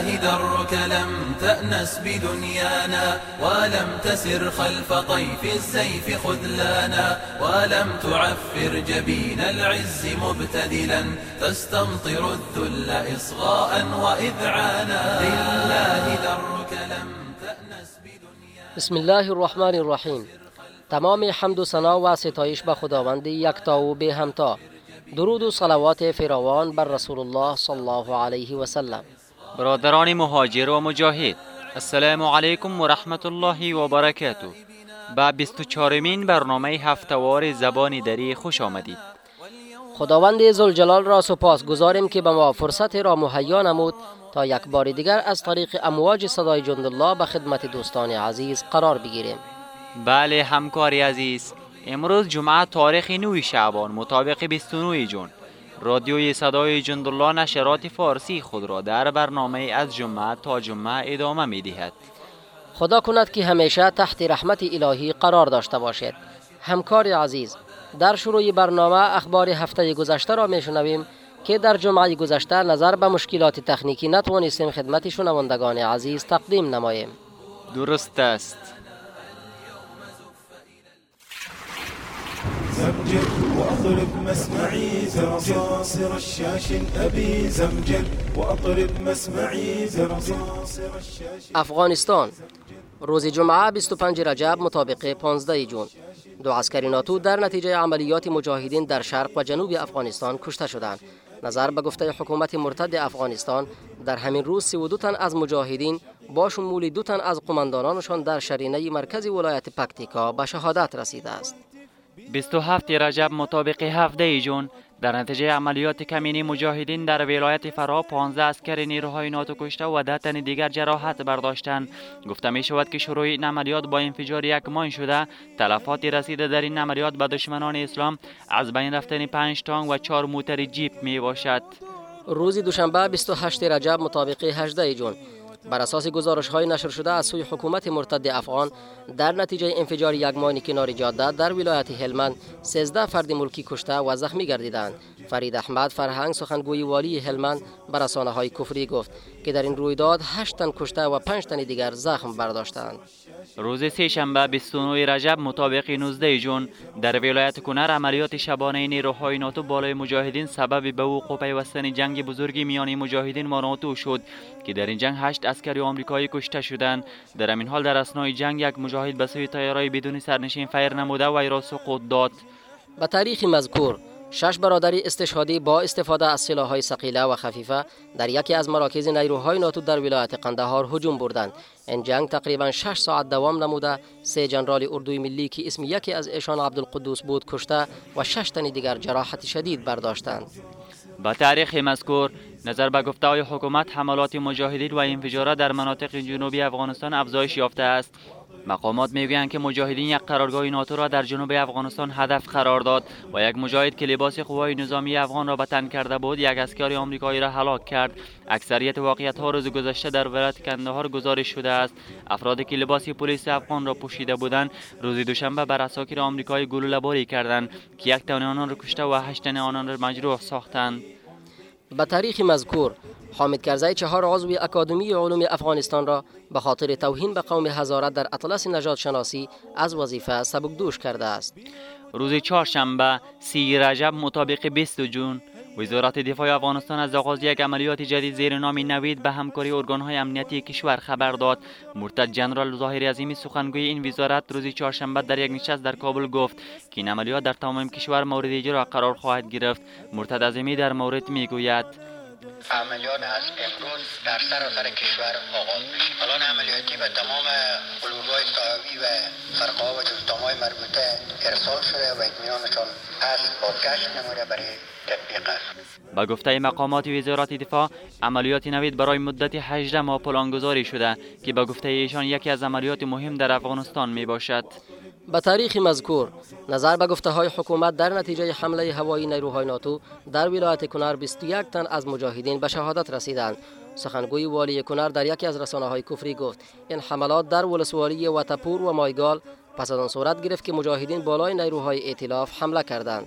لله درك لم تأنس بدنيانا ولم تسر خلف طيف السيف خذلانا ولم تعفر جبين العز مبتدلا تستمطر الذل إصغاء وإذعانا لله درك لم تأنس بدنيانا بسم الله الرحمن الرحیم تمام حمد و ثنا و ستایش به خداوند یکتا و به همتا درود و صلوات فراوان بر رسول الله صلی الله علیه و سلم. برادران مهاجر و مجاهد. السلام علیکم و رحمت الله و برکاته. به 24 مین برنامه هفتوار زبان دری خوش آمدید. خداوند زلجلال را سپاس گذاریم که به ما فرصت را مهیا نمود تا یک بار دیگر از طریق امواج صدای جندالله به خدمت دوستان عزیز قرار بگیریم. بله همکاری عزیز. امروز جمعه تاریخ نوی شعبان مطابق 29 جون. رادیوی صدای جندالله نشرات فارسی خود را در برنامه از جمعه تا جمعه ادامه می دهد خدا کند که همیشه تحت رحمت الهی قرار داشته باشد همکار عزیز در شروع برنامه اخبار هفته گذشته را میشنویم که در جمعه گذشته نظر به مشکلات تکنیکی نتوانستیم خدمت شنوندگان عزیز تقدیم نماییم. درست است. وأطرب مسمعي زرصاصر الشاش أبي زمجر. وأطرب مسمعي زرصاصر الشاش افغانستان. روز جمعه 25 رجب مطابق 15 جون. دو عسکری ناتو در نتیجه عملیات مجاهدین در شرق و جنوب افغانستان کشته شدند. نظر به گفته حکومت مرتد افغانستان در همین روز 32 تن از مجاهدین با شمول دو تن از قماندانانشان در شرینه مرکز ولایت پکتیکا به شهادت رسیده است. 27 رجب مطابق 17 جون. در نتیجه عملیات کمینی مجاهدین در ولایت فرا 15 اسکر نیروهای ناتو کشته و ده تن دیگر جراحت برداشتند. گفته می شود که شروع این عملیات با انفجار یک مان شده. تلفاتی رسیده در این عملیات به دشمنان اسلام. از بین رفتن 5 تانک و 4 موتر جیپ می باشد. روز دوشنبه 28 رجب مطابق 18 جون. بر اساس گزارش های نشر شده از سوی حکومت مرتد افغان در نتیجه انفجار یک مانی کنار جاده در ولایت هلمند 13 فرد ملکی کشته و زخمی گردیدند. فرید احمد فرهنگ سخنگوی والی هلمند بر رسانه های کفری گفت که در این رویداد 8 تن کشته و 5 تن دیگر زخم برداشتند. روز سه شنبه 29 رجب مطابق 19 جون در ولایت کنر عملیات شبانه نیروهای ناتو بالای مجاهدین سبب به وقوع پیوستن جنگ بزرگی میان مجاهدین و ناتو شد که در این جنگ هشت عسکر آمریکایی کشته شدند. در همین حال در اثنای جنگ یک مجاهد به سوی طیاره‌ای بدون سرنشین فیر نموده و ای را سقوط داد. به تاریخ مذکور شش برادر استشهادی با استفاده از سلاح‌های ثقیله و خفیفه در یکی از مراکز نیروهای ناتو در ولایت قندهار هجوم بردند. این جنگ تقریبا 6 ساعت دوام نموده. سه جنرال اردوی ملی که اسم یکی از ایشان عبدالقدوس بود کشته و شش تن دیگر جراحت شدید برداشتند. با تاریخ مذکور نظر به گفته های حکومت حملات مجاهدین و انفجارات در مناطق جنوبی افغانستان افزایش یافته است. مقامات می‌گویند که مجاهدین یک قرارگاه ناتو را در جنوب افغانستان هدف قرار داد و یک مجاهد که لباس قوای نظامی افغان را به تن کرده بود یک اسکر آمریکایی را هلاک کرد. اکثریت واقعیت ها روز گذشته در ولایت کندهار گزارش شده است. افرادی که لباس پلیس افغان را پوشیده بودند روز دوشنبه بر اساکیر آمریکایی گلوله باری کردند که یک تن آنان را کشته و هشت تن آنان را مجروح ساختند. به تاریخ مذکور حامد کرزی چهار عضو اکادمی علوم افغانستان را به خاطر توهین به قوم هزارت در اطلس نجات شناسی از وظیفه سبکدوش کرده است. روز چهارشنبه سی رجب مطابق 20 جون وزارت دفاع افغانستان از آغاز یک عملیات جدید زیر نام نوید به همکاری ارگانهای امنیتی کشور خبر داد. مرتد جنرال ظاهر عظیمی سخنگوی این وزارت روز چهارشنبه در یک نشست در کابل گفت که این عملیات در تمام کشور مورد اجرا قرار خواهد گرفت. مرتد عظیمی در مورد می‌گوید عملیات از امروز در سراسر کشور آغاز میشه. پلان عملیاتی به تمام الگوهای صحابی و فرقه و جزدامهای مربوطه ارسال شده و اطمینانشان پس بازگشت نموده برای با گفته مقامات وزارت دفاع عملیات نوید برای مدت 18 ماه پلانگذاری شده که با گفته ایشان یکی از عملیات مهم در افغانستان می باشد. به تاریخ مذکور نظر به گفته های حکومت در نتیجه حمله هوایی نیروهای ناتو در ولایت کنر 21 تن از مجاهدین به شهادت رسیدند. سخنگوی والی کنر در یکی از رسانه های کفری گفت این حملات در ولسوالی وتپور و مایگال پس از آن صورت گرفت که مجاهدین بالای نیروهای ائتلاف حمله کردند.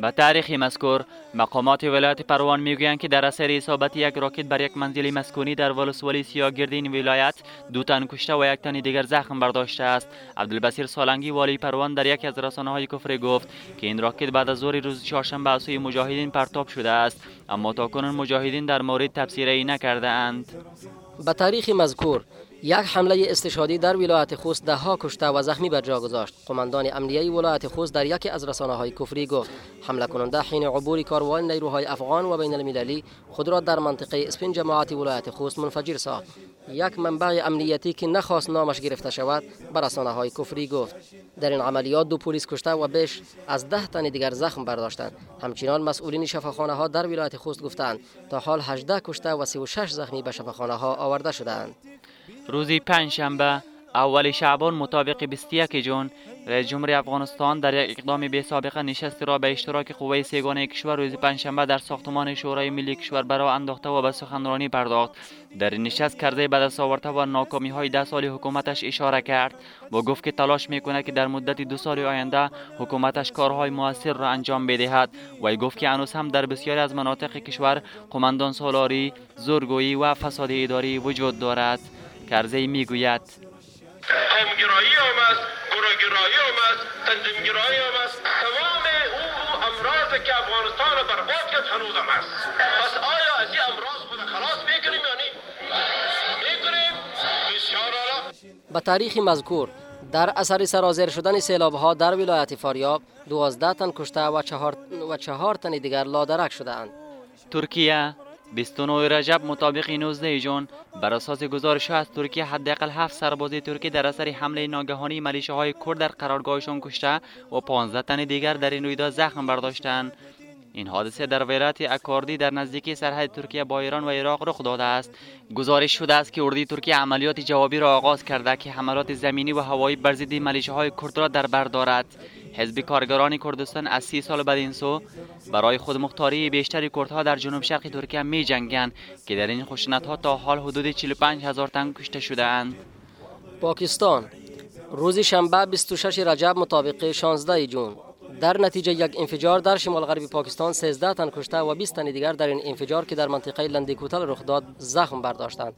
به تاریخ مذکور مقامات ولایت پروان می‌گویند که در اثر اصابت یک راکت بر یک منزل مسکونی در ولسوالی سیاگرد این ولایت دو تن کشته و یک تن دیگر زخم برداشته است عبدالبصیر سالنگی والی پروان در یکی از رسانه های کفر گفت که این راکت بعد از ظهر روز چهارشنبه از سوی مجاهدین پرتاب شده است اما تاکنون مجاهدین در مورد تفسیر ای نکرده اند به تاریخ مذکور یک حمله استشهادی در ولایت خوست ده ها کشته و زخمی بر جا گذاشت. قماندان امنیه ولایت خوست در یکی از رسانه های کفری گفت حمله کننده حین عبور کاروان نیروهای افغان و بین المللی خود را در منطقه اسپین جماعت ولایت خوست منفجر ساخت. یک منبع امنیتی که نخواست نامش گرفته شود بر رسانه های کفری گفت در این عملیات دو پلیس کشته و بیش از ده تن دیگر زخم برداشتند. همچنان مسئولین شفاخانه ها در ولایت خوست گفتند تا حال 18 کشته و 36 زخمی به شفاخانه ها آورده شدند روزی پنج شنبه اول شعبان مطابق 21 جون رئیس جمهوری افغانستان در یک اقدام بی سابقه نشستی را به اشتراک قوه سیگانه کشور روز پنجشنبه در ساختمان شورای ملی کشور برای انداخته و به سخنرانی پرداخت. در این نشست کرده به دست آورده و ناکامی های ده سال حکومتش اشاره کرد و گفت که تلاش می‌کنه که در مدت دو سال آینده حکومتش کارهای موثر را انجام بدهد. و گفت که هنوز هم در بسیاری از مناطق کشور قماندان سالاری زورگویی و فساد اداری وجود دارد. کرزی می‌گوید. قومگرایی هم است گروهگرایی هم است تنظیمگرایی هم است. تمام او امراض که افغانستان را برباد کرد هنوز هم است. پس آیا از این امراض خود خلاص می‌کنیم یا نه؟ می‌کنیم. بسیار به تاریخ مذکور در اثر سرازیر شدن سیلاب ها در ولایت فاریاب دوازده تن کشته و چهار, و چهار تن دیگر لادرک شدهاند. ترکیه 29 رجب مطابق 19 جون بر اساس گزارش از ترکیه حداقل 7 سرباز ترکی در اثر حمله ناگهانی ملیشه های کرد در قرارگاهشان کشته و 15 تن دیگر در این رویداد زخم برداشتند. این حادثه در ولایت اکاردی در نزدیکی سرحد ترکیه با ایران و عراق رخ داده است. گزارش شده است که اردی ترکیه عملیات جوابی را آغاز کرده که حملات زمینی و هوایی بر ضد ملیشه های کرد را در بر دارد. حزب کارگران کردستان از سی سال بعد این سو برای خود مختاری بیشتر کردها در جنوب شرق ترکیه می جنگند که در این خشونت ها تا حال حدود 45 هزار تن کشته شده اند. پاکستان روز شنبه 26 رجب مطابق 16 جون. در نتیجه یک انفجار در شمال غربی پاکستان 13 تن کشته و 20 تن دیگر در این انفجار که در منطقه لندیکوتل رخ داد زخم برداشتند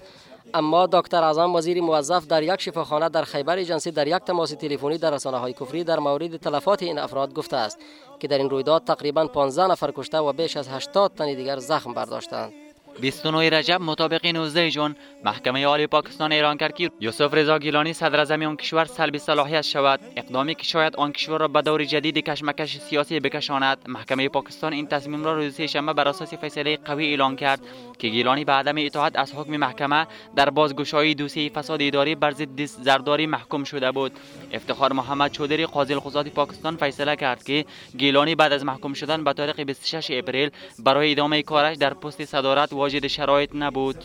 اما دکتر اعظم وزیر موظف در یک شفاخانه در خیبر جنسی در یک تماس تلفنی در رسانه های کفری در مورد تلفات این افراد گفته است که در این رویداد تقریبا 15 نفر کشته و بیش از 80 تن دیگر زخم برداشتند 29 رجب مطابق 19 جون محکمه عالی پاکستان اعلان کرد که یوسف رضا گیلانی صدر اعظم آن کشور سلب صلاحیت شود. اقدامی که شاید آن کشور را به دور جدید کشمکش سیاسی بکشاند. محکمه پاکستان این تصمیم را روز سهشنبه بر اساس فیصله قوی اعلان کرد که گیلانی به عدم اطاعت از حکم محکمه در بازگشایی دوسیه فساد اداری بر ضد زرداری محکوم شده بود. افتخار محمد چودری قاضی القضات پاکستان فیصله کرد که گیلانی بعد از محکوم شدن به تاریخ 26 اپریل برای ادامه کارش در پست صدارت واجد شرایط نبود.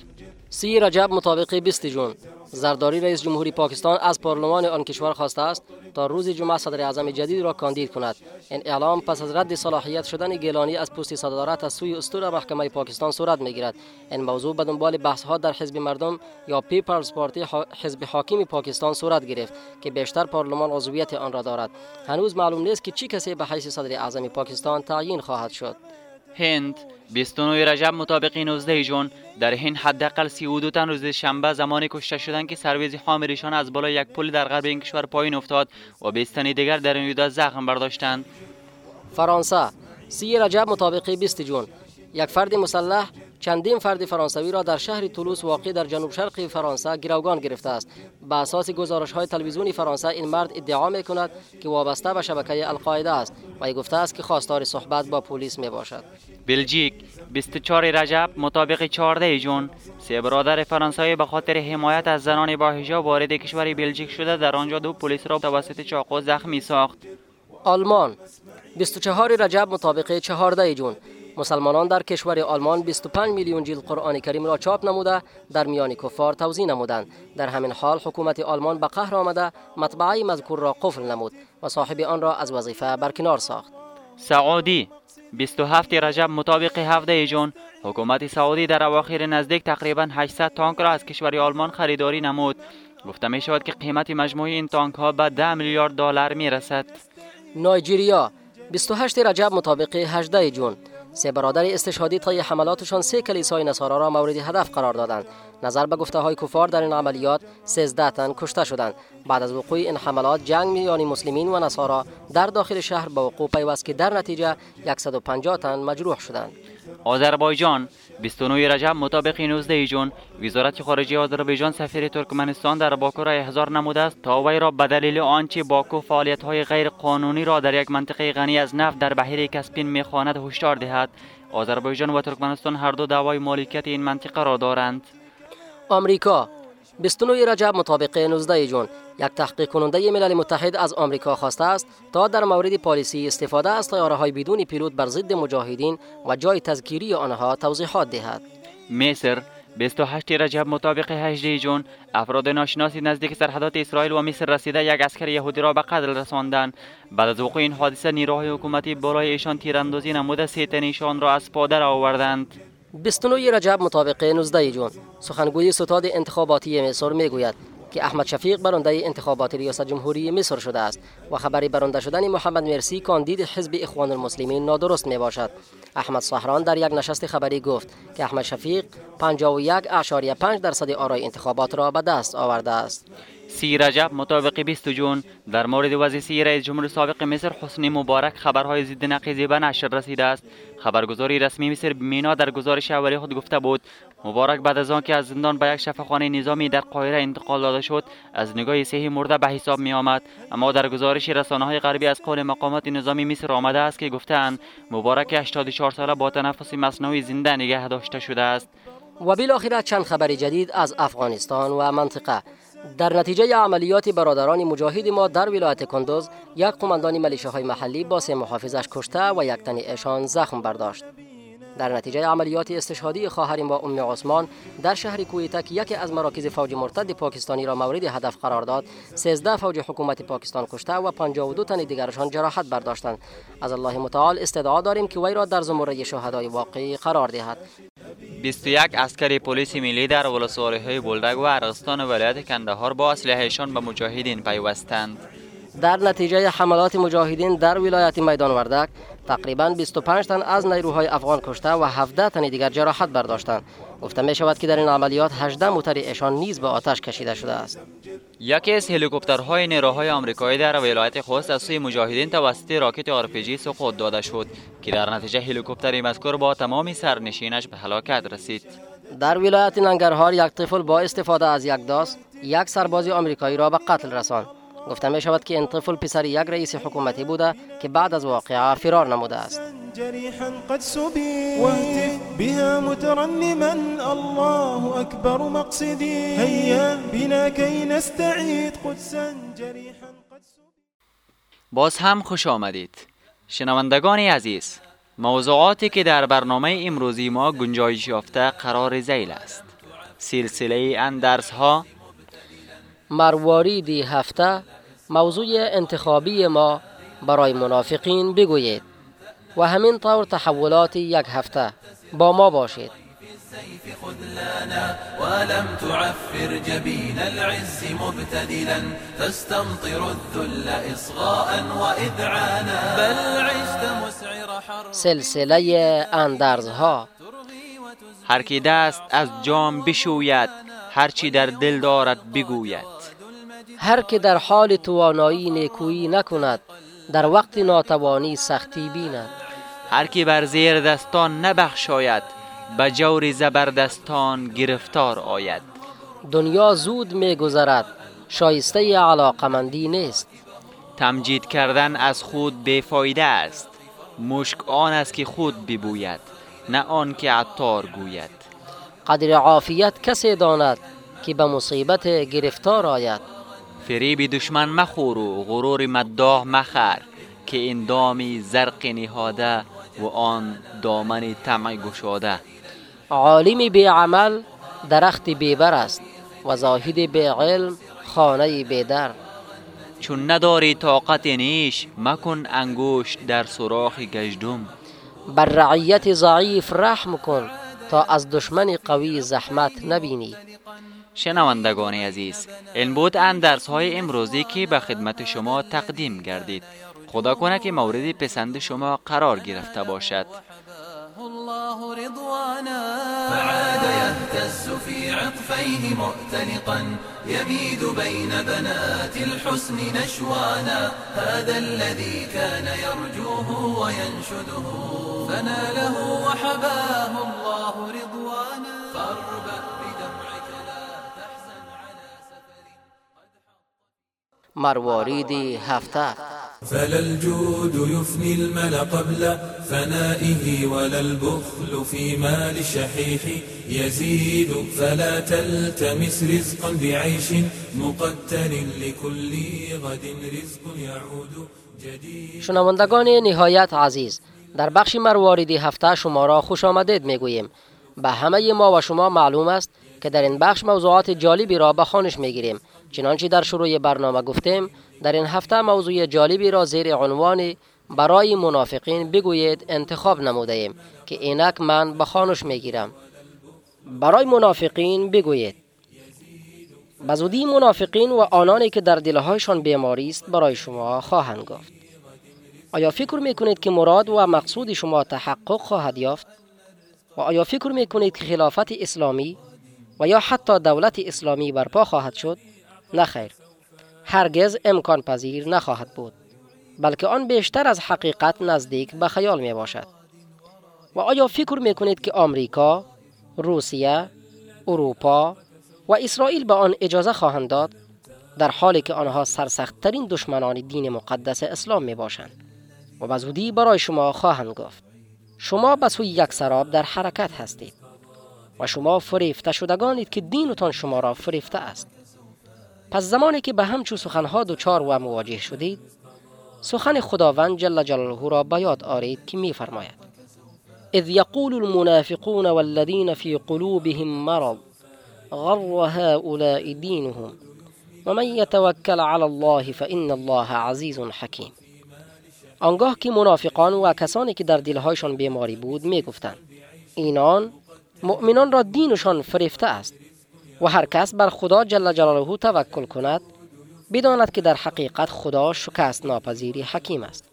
سی رجب مطابق 20 جون. زرداری رئیس جمهوری پاکستان از پارلمان آن کشور خواسته است تا روز جمعه صدر اعظم جدید را کاندید کند. این اعلام پس از رد صلاحیت شدن گیلانی از پست صدارت از سوی استور محکمه پاکستان صورت می‌گیرد. این موضوع به دنبال بحث ها در حزب مردم یا پیپلز پارتی حزب حاکم پاکستان صورت گرفت که بیشتر پارلمان عضویت آن را دارد. هنوز معلوم نیست که چی کسی به حیث صدر اعظم پاکستان تعیین خواهد شد. هند 29 رجب مطابق 19 جون در هند حداقل 32 تن روز شنبه زمانی کشته شدند که سرویس حامل ایشان از بالای یک پل در غرب این کشور پایین افتاد و 20 تن دیگر در این رویداد زخم برداشتند. فرانسه 30 رجب مطابق 20 جون. یک فرد مسلح چندین فرد فرانسوی را در شهر تولوس واقع در جنوب شرق فرانسه گروگان گرفته است. به اساس گزارش های تلویزیونی فرانسه این مرد ادعا می کند که وابسته به شبکه القاعده است و گفته است که خواستار صحبت با پلیس می باشد بلژیک 24 رجب مطابق 14 جون سه برادر فرانسوی به خاطر حمایت از زنان با حجاب وارد کشور بلژیک شده در آنجا دو پلیس را توسط چاقو زخمی ساخت. آلمان 24 رجب مطابق 14 جون مسلمانان در کشور آلمان 25 میلیون جلد قرآن کریم را چاپ نموده در میان کفار توزیع نمودند. در همین حال حکومت آلمان به قهر آمده مطبعه مذکور را قفل نمود و صاحب آن را از وظیفه برکنار ساخت. سعودی 27 رجب مطابق 17 جون حکومت سعودی در اواخر نزدیک تقریبا 800 تانک را از کشور آلمان خریداری نمود. گفته می شود که قیمت مجموعی این تانک ها به 10 میلیارد دلار می رسد نایجیریا 28 رجب مطابق 18 جون سه برادر استشهادی طی حملاتشان سه کلیسای نصارا را مورد هدف قرار دادند. نظر به گفته های کفار در این عملیات 13 تن کشته شدند. بعد از وقوع این حملات جنگ میان مسلمین و نصارا در داخل شهر به وقوع پیوست که در نتیجه 150 تن مجروح شدند. آذربایجان 29 رجب مطابق 19 جون وزارت خارجه آذربایجان سفیر ترکمنستان در باکو را احضار نموده است تا وی را به دلیل آنچه باکو فعالیت های غیر قانونی را در یک منطقه غنی از نفت در بحیر کسپین می‌خواند هشدار دهد. آذربایجان و ترکمنستان هر دو دعوای مالکیت این منطقه را دارند. آمریکا 29 رجب مطابق 19 جون. یک تحقیق کننده ملل متحد از آمریکا خواسته است تا در مورد پالیسی استفاده از طیاره های بدون پیلوت بر ضد مجاهدین و جای تذکیری آنها توضیحات دهد. مصر 28 رجب مطابق 18 جون افراد ناشناسی نزدیک سرحدات اسرائیل و مصر رسیده یک اسکر یهودی را به قتل رساندند. بعد از وقوع این حادثه نیروهای حکومتی بالای ایشان تیراندازی نموده سه تن را از پادر آوردند. 29 رجب مطابق 19 جون. سخنگوی ستاد انتخاباتی مصر می‌گوید که احمد شفیق برنده انتخابات ریاست جمهوری مصر شده است و خبری برنده شدن محمد مرسی کاندید حزب اخوان المسلمین نادرست می باشد احمد صحران در یک نشست خبری گفت که احمد شفیق 51.5 درصد آرای انتخابات را به دست آورده است. سی رجب مطابق 20 جون. در مورد وزیسی رئیس جمهور سابق مصر حسنی مبارک خبرهای ضد نقیزی به نشر رسیده است. خبرگزاری رسمی مصر مینا در گزارش اولی خود گفته بود مبارک بعد از آنکه از زندان به یک شفاخانه نظامی در قاهره انتقال داده شد از نگاه صحی مرده به حساب می آمد اما در گزارش رسانه های غربی از قول مقامات نظامی مصر آمده است که گفتند مبارک 84 ساله با تنفس مصنوعی زنده نگه داشته شده است. و بالاخره چند خبر جدید از افغانستان و منطقه. در نتیجه عملیات برادران مجاهد ما در ولایت کندوز یک قماندان ملیشه محلی با سه محافظش کشته و یک تن ایشان زخم برداشت. در نتیجه عملیات استشهادی خواهر با ام عثمان در شهر کویتا که یکی از مراکز فوج مرتد پاکستانی را مورد هدف قرار داد. 13 فوج حکومت پاکستان کشته و 52 تن دیگرشان جراحت برداشتند. از الله متعال استدعا داریم که وی را در زمره شهدای واقعی قرار دهد. 21 اسکر پلیس ملی در ولسوالی بولدک و ارغستان ولایت کندهار با اسلحهشان به مجاهدین پیوستند. در نتیجه حملات مجاهدین در ولایت میدان وردک تقریبا 25 تن از نیروهای افغان کشته و 17 تن دیگر جراحت برداشتند. گفته می شود که در این عملیات 18 موتر ایشان نیز به آتش کشیده شده است. یکی از هلیکوپترهای نیروهای آمریکایی در ولایت خوست از سوی مجاهدین توسط راکت آرپیجی سقوط داده شد که در نتیجه هلیکوپتر مذکور با تمام سرنشینش به هلاکت رسید. در ولایت ننگرهار یک طفل با استفاده از یک داس یک سرباز آمریکایی را به قتل رساند. گفته می شود که این طفل پسر یک رئیس حکومتی بوده که بعد از واقعه فرار نموده است. جريحا قد سبي واهتف بها مترنما الله أكبر مقصدي هيا بنا كي نستعيد قدسا جريحا قد سبي باز هم خوش آمدید. شنوندگان عزیز موضوعاتی که در برنامه امروزی ما گنجایش یافته قرار زیل است. سلسله اندرس ها مروارید هفته موضوع انتخابی ما برای منافقین بگویید و همین طور تحولات یک هفته با ما باشید. ولم تعفر جبين العز مبتدلا تستمطر الذل إصغاء وإذعانا بل عشت مسعر حر سلسله اندرزها. هر کی دست از جام بشوید هرچی در دل دارد بگوید. هر که در حال توانایی نیکویی نکند در وقت ناتوانی سختی بیند. هر کی بر زیر دستان نبخشاید به جور زبردستان گرفتار آید. دنیا زود می گذرد شایسته علاقمندی نیست. تمجید کردن از خود بیفایده است مشک آن است که خود ببوید نه آن که عطار گوید. قدر عافیت کسی داند که به مصیبت گرفتار آید. فریب دشمن مخور و غرور مداح مخر که این دامی زرق نهاده و آن دامن طمع گشاده. عالم بی عمل درخت بیبر است و زاهد بی علم خانه بی در چون نداری طاقت نیش مکن انگوش در سوراخ گژدم. بر رعیت ضعیف رحم کن تا از دشمن قوی زحمت نبینی. شنوندگان عزیز این بود اندرس های امروزی که به خدمت شما تقدیم گردید. خدا کنه که مورد پسند شما قرار گرفته باشد. الله رضوانا. فعاد يهتز في عطفيه مؤتنقا يميد بين بنات الحسن نشوانا. هذا الذي كان يرجوه وينشده. فناله وحباه الله رضوانا. مروارید هفته. فلا الجود يفني المل قبل فنائه ولا البخل في مال الشحيح يزيد فلا تلتمس رزقا بعيش مقتل لكل غد رزق يعود جديد. شنوندگان نهایت عزیز در بخش مرواریدی هفته شما را خوش آمدید می‌گوییم. به همه ما و شما معلوم است که در این بخش موضوعات جالبی را به خانش می‌گیریم. چنانچه در شروع برنامه گفتیم در این هفته موضوع جالبی را زیر عنوان برای منافقین بگویید انتخاب نموده ایم که اینک من به خانش می‌گیرم. برای منافقین بگویید. به زودی منافقین و آنانی که در دلهایشان بیماری است برای شما خواهند گفت. آیا فکر می‌کنید که مراد و مقصود شما تحقق خواهد یافت؟ و آیا فکر می‌کنید که خلافت اسلامی و یا حتی دولت اسلامی برپا خواهد شد؟ نه خیر. هرگز امکان پذیر نخواهد بود بلکه آن بیشتر از حقیقت نزدیک به خیال می باشد و آیا فکر می کنید که آمریکا، روسیه، اروپا و اسرائیل به آن اجازه خواهند داد در حالی که آنها سرسختترین دشمنان دین مقدس اسلام می باشند و به برای شما خواهند گفت. شما به سوی یک سراب در حرکت هستید و شما فریفته شدگانید که دینتان شما را فریفته است. پس زمانی که به همچو سخنها دچار و مواجه شدید سخن خداوند جل جلاله را به یاد آرید که می فرماید اذ یقول المنافقون والذین في قلوبهم مرض غر هؤلاء دینهم ومن يتوکل على الله فإن الله عزیز حکیم. آنگاه که منافقان و کسانی که در دلهایشان بیماری بود می گفتند اینان مؤمنان را دینشان فریفته است و هر کس بر خدا جل جلاله توکل کند بداند که در حقیقت خدا شکست ناپذیری حکیم است.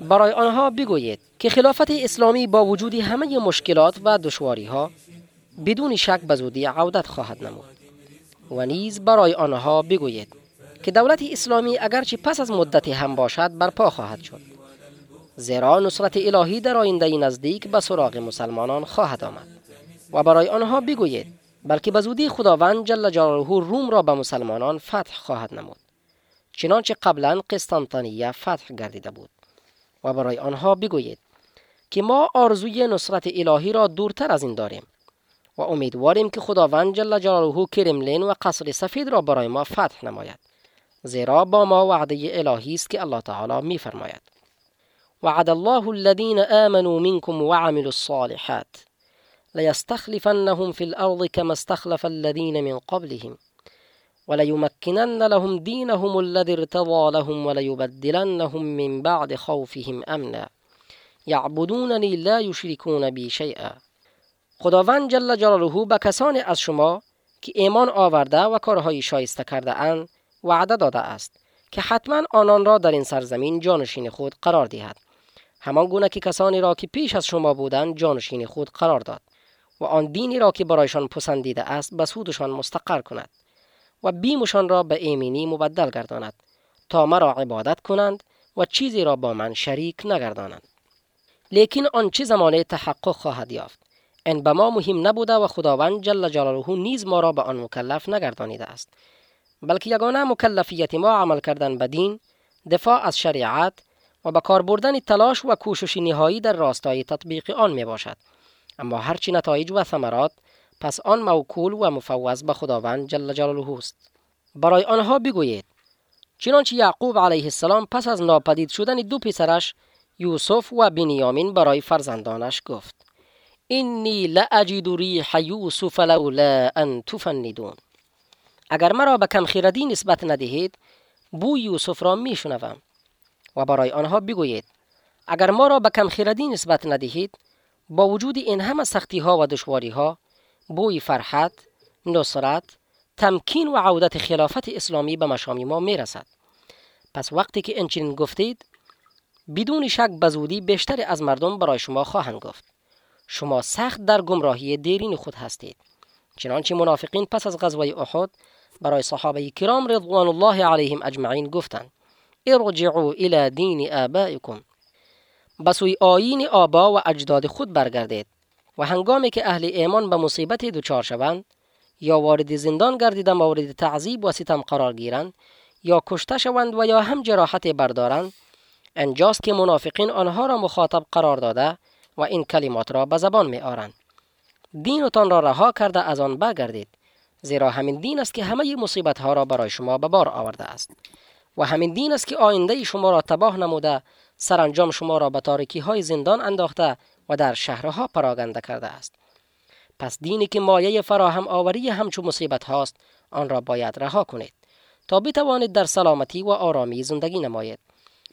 برای آنها بگویید که خلافت اسلامی با وجود همه مشکلات و دشواری ها بدون شک به زودی عودت خواهد نمود. و نیز برای آنها بگویید که دولت اسلامی اگرچه پس از مدتی هم باشد برپا خواهد شد. زیرا نصرت الهی در آینده نزدیک به سراغ مسلمانان خواهد آمد. و برای آنها بگویید بلکه به زودی خداوند جل جلاله روم را به مسلمانان فتح خواهد نمود. چنانچه قبلا قسطنطنیه فتح گردیده بود و برای آنها بگویید که ما آرزوی نصرت الهی را دورتر از این داریم و امیدواریم که خداوند جل جلاله کرملین و قصر سفید را برای ما فتح نماید زیرا با ما وعده الهی است که الله تعالی می فرماید وعد الله الذين آمنوا منكم وعملوا الصالحات. ليستخلفنهم في الأرض كما استخلف الذين من قبلهم وليمكنن لهم دينهم الذي ارتضى لهم وليبدلنهم من بعد خوفهم امنا يعبدونني لا يشركون بي شيئا. خداوند جل جلاله به کسانی از شما که ایمان آورده و کارهای شایسته کرده اند وعده داده است که حتما آنان را در این سرزمین جانشین خود قرار دهد. همان گونه که کسانی را که پیش از شما بودند جانشین خود قرار داد. و آن دینی را که برایشان پسندیده است به سودشان مستقر کند و بیمشان را به ایمنی مبدل گرداند تا مرا عبادت کنند و چیزی را با من شریک نگردانند. لیکن آن چه زمانه تحقق خواهد یافت. این به ما مهم نبوده و خداوند جل جلاله نیز ما را به آن مکلف نگردانیده است. بلکه یگانه مکلفیت ما عمل کردن به دین دفاع از شریعت و به کار بردن تلاش و کوشش نهایی در راستای تطبیق آن می باشد اما هرچی نتایج و ثمرات پس آن موکول و مفوض به خداوند جل جلاله است. برای آنها بگویید چنانچه یعقوب علیه السلام پس از ناپدید شدن دو پسرش یوسف و بنیامین برای فرزندانش گفت اینی لاجد ریح یوسف لولا ان تفندون. اگر مرا به کم خیردی نسبت ندهید بو یوسف را میشنوم. و برای آنها بگویید اگر ما را به کم خیردی نسبت ندهید با وجود این همه سختی ها و دشواری ها بوی فرحت، نصرت، تمکین و عودت خلافت اسلامی به مشام ما می رسد. پس وقتی که انچنین گفتید بدون شک بزودی بیشتر از مردم برای شما خواهند گفت. شما سخت در گمراهی دیرین خود هستید. چنانچه منافقین پس از غزوه احد برای صحابه کرام رضوان الله علیهم اجمعین گفتند ارجعوا الى دین آبائکم. بسوی آیین آبا و اجداد خود برگردید و هنگامی که اهل ایمان به مصیبت دچار شوند یا وارد زندان گردیده مورد تعذیب و ستم قرار گیرند یا کشته شوند و یا هم جراحت بردارند انجاست که منافقین آنها را مخاطب قرار داده و این کلمات را به زبان می آرند دینتان را رها کرده از آن بگردید زیرا همین دین است که همه مصیبت ها را برای شما به بار آورده است. و همین دین است که آینده شما را تباه نموده سرانجام شما را به تاریکی های زندان انداخته و در شهرها پراگنده کرده است. پس دینی که مایه فراهم آوری همچو مصیبت هاست آن را باید رها کنید تا بتوانید در سلامتی و آرامی زندگی نمایید.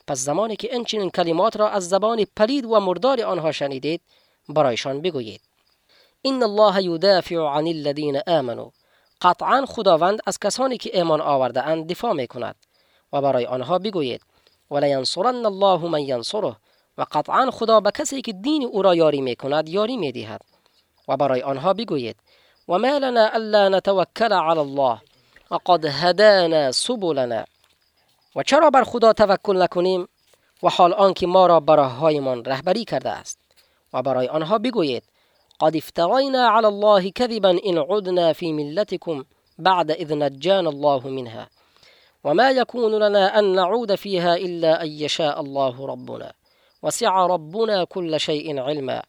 پس زمانی که این چنین کلمات را از زبان پلید و مردار آنها شنیدید برایشان بگویید. این الله یدافع عن الذین آمنوا. قطعا خداوند از کسانی که ایمان آورده اند دفاع می کند و برای آنها بگویید ولینصرن الله من ینصره و قطعا خدا به کسی که دین أو را یاری می کند یاری می دهد و برای آنها بگویید و ما لنا الا نتوکل علی الله و قد هدانا سبلنا. و چرا بر خدا توکل نکنیم؟ و حال آنکه ما را براههایمان رهبری کرده است. و برای آنها بگویید قد افترينا على الله كذبا إن عدنا في ملتكم بعد إذ نجانا الله منها. وما يكون لنا أن نعود فيها إلا أن يشاء الله ربنا. وسع ربنا كل شيء علما.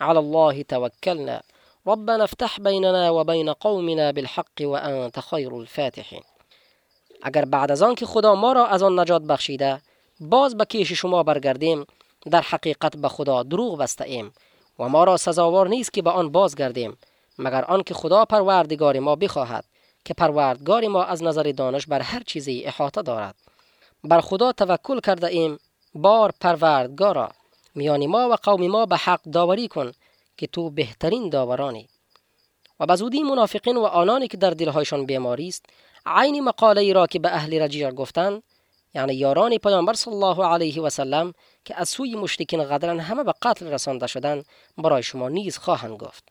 على الله توكلنا. ربنا افتح بيننا وبين قومنا بالحق وأنت خير الفاتحين. اگر بعد از آن که خدا ما را از آن نجات بخشیده باز به کیش شما برگردیم در حقیقت به خدا دروغ بسته ایم و ما را سزاوار نیست که به آن بازگردیم مگر آنکه خدا پروردگار ما بخواهد. که پروردگار ما از نظر دانش بر هر چیزی احاطه دارد. بر خدا توکل کرده ایم بار پروردگارا میان ما و قوم ما به حق داوری کن که تو بهترین داورانی. و بزودی منافقین و آنانی که در دلهایشان بیماری است عین مقاله ای را که به اهل رجیع گفتند یعنی یاران پیامبر صلی الله علیه و سلم که از سوی مشرکین غدرن همه به قتل رسانده شدند برای شما نیز خواهند گفت.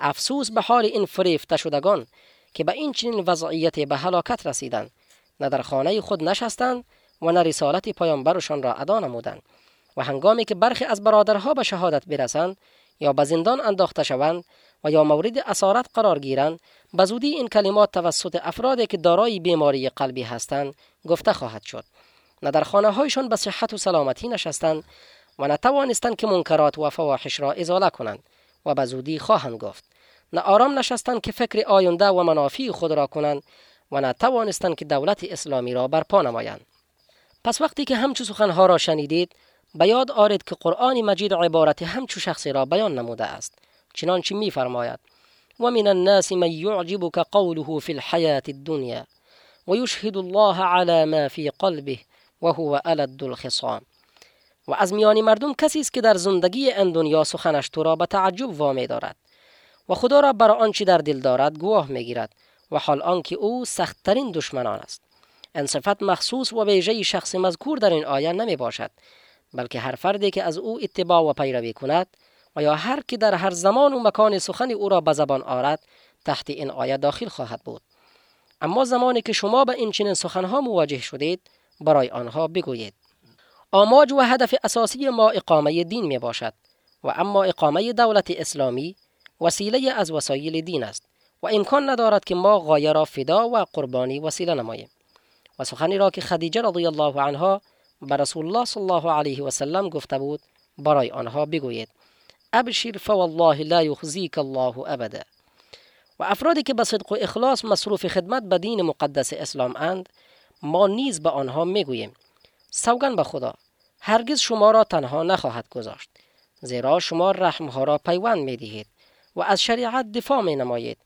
افسوس به حال این فریفته شدگان که به این چنین وضعیت به هلاکت رسیدند نه در خانه خود نشستند و نه رسالت پیامبرشان را ادا نمودند و هنگامی که برخی از برادرها به شهادت برسند یا به زندان انداخته شوند و یا مورد اسارت قرار گیرند به زودی این کلمات توسط افرادی که دارای بیماری قلبی هستند گفته خواهد شد. نه در خانه هایشان به صحت و سلامتی نشستند و نتوانستند که منکرات و فواحش را ازاله کنند و به زودی خواهند گفت. نه آرام نشستند که فکر آینده و منافی خود را کنند و نه توانستند که دولت اسلامی را برپا نمایند. پس وقتی که همچو سخنها را شنیدید به یاد آرید که قرآن مجید عبارت همچو شخصی را بیان نموده است. چنانچه میفرماید و من الناس من يعجبك قوله في الحياة الدنيا ويشهد الله على ما في قلبه وهو ألد الخصام. و از میان مردم کسی است که در زندگی این دنیا سخنش تو را به تعجب وامی دارد. و خدا را بر آنچه در دل دارد گواه می‌گیرد و حال آنکه او سختترین دشمنان است. این صفت مخصوص و ویژه شخص مذکور در این آیه نمی باشد بلکه هر فردی که از او اتباع و پیروی کند و یا هر که در هر زمان و مکان سخن او را به زبان آرد تحت این آیه داخل خواهد بود. اما زمانی که شما به این چنین سخنها مواجه شدید برای آنها بگویید. آماج و هدف اساسی ما اقامه دین می باشد و اما اقامه دولت اسلامی وسیله از وسایل دین است و امکان ندارد که ما غایه را فدا و قربانی وسیله نماییم. و سخنی را که خدیجه رضی الله عنها به رسول الله صلی الله علیه و سلم گفته بود برای آنها بگویید ابشر فوالله لا یخزیک الله ابدا. و افرادی که به صدق و اخلاص مصروف خدمت به دین مقدس اسلام اند ما نیز به آنها می‌گوییم سوگن به خدا هرگز شما را تنها نخواهد گذاشت زیرا شما رحمها را پیوند می دهید و از شریعت دفاع می نمایید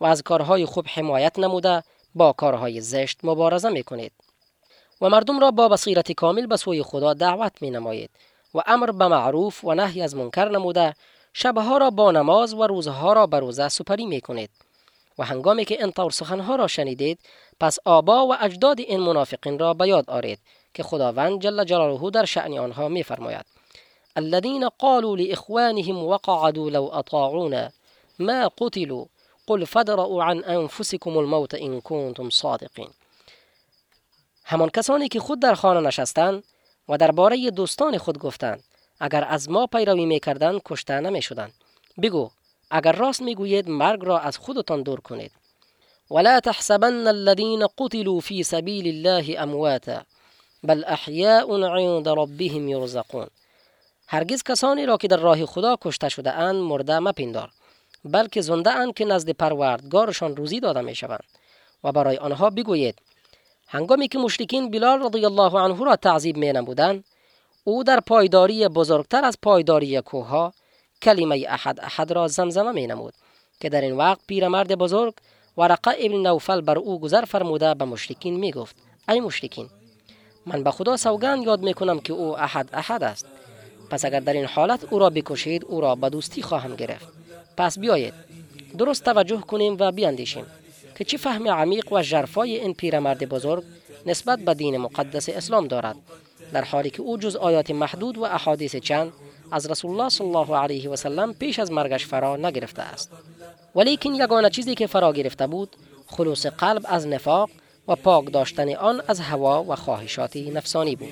و از کارهای خوب حمایت نموده با کارهای زشت مبارزه می کنید. و مردم را با بصیرت کامل به سوی خدا دعوت می نمایید و امر به معروف و نهی از منکر نموده شبها را با نماز و روزها را به روزه سپری می کنید. و هنگامی که این طور سخنها را شنیدید پس آبا و اجداد این منافقین را به یاد آرید که خداوند جل جلاله در شأن آنها میفرماید الذين قالوا لاخوانهم وقعدوا لو اطاعونا ما قتلوا؟ قل فدرؤوا عن أنفسكم الموت إن كنتم صادقین همان کسانی که خود در خانه نشستند و درباره دوستان خود گفتند اگر از ما پیروی میکردند کشته نمیشدند. بگو اگر راست میگویید مرگ را از خودتان دور کنید. ولا تحسبن الذين قتلوا في سبيل الله امواتا بل احیاء عند ربهم یرزقون هرگز کسانی را که در راه خدا کشته شده اند مرده مپندار. بلکه زنده اند که نزد پروردگارشان روزی داده می شوند و برای آنها بگویید هنگامی که مشرکین بلال رضی الله عنه را تعذیب می نمودند او در پایداری بزرگتر از پایداری کوها کلمه احد احد را زمزمه می نمود که در این وقت پیرمرد بزرگ ورقه ابن نوفل بر او گذر فرموده به مشرکین می گفت ای مشرکین من به خدا سوگند یاد می کنم که او احد احد است. پس اگر در این حالت او را بکشید او را به دوستی خواهم گرفت. پس بیایید درست توجه کنیم و بیاندیشیم که چه فهم عمیق و جرفای این پیرمرد بزرگ نسبت به دین مقدس اسلام دارد در حالی که او جز آیات محدود و احادیث چند از رسول الله صلی الله علیه و سلم پیش از مرگش فرا نگرفته است. ولیکن یگانه چیزی که فرا گرفته بود خلوص قلب از نفاق و پاک داشتن آن از هوا و خواهشات نفسانی بود.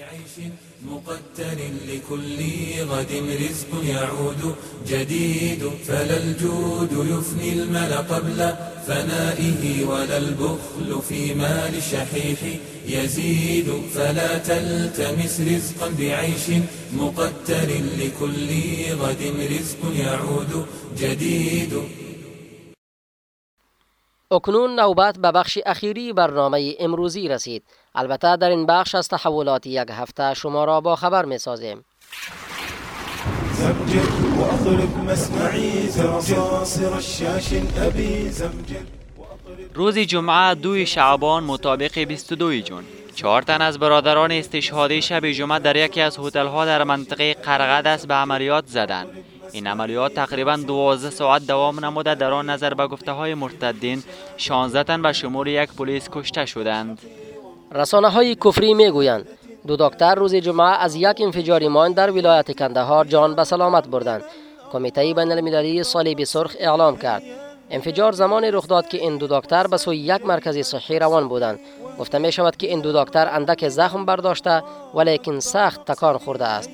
مقتر لكل غد رزق يعود جديد فلا الجود يفني المل قبل فنائه ولا البخل في مال شحيح يزيد فلا تلتمس رزقا بعيش مقتر لكل غد رزق يعود جديد اکنون نوبت به بخش اخیری برنامه امروزی رسید. البته در این بخش از تحولات یک هفته شما را با خبر می سازیم. روز جمعه دوی شعبان مطابق 22 جون. چهار تن از برادران استشهادی شب جمعه در یکی از ها در منطقه قرغدس به عملیات زدند. این عملیات تقریبا 12 ساعت دوام نموده در آن نظر به گفته های مرتدین 16 تن به شمول یک پلیس کشته شدند. رسانه های کفری می گویند دو دکتر روز جمعه از یک انفجار مان در ولایت کندهار جان به سلامت بردند. کمیته بین المللی صلیب سرخ اعلام کرد. انفجار زمان رخ داد که این دو دکتر به سوی یک مرکز صحی روان بودند. گفته می شود که این دو دکتر اندک زخم برداشته ولیکن سخت تکان خورده است.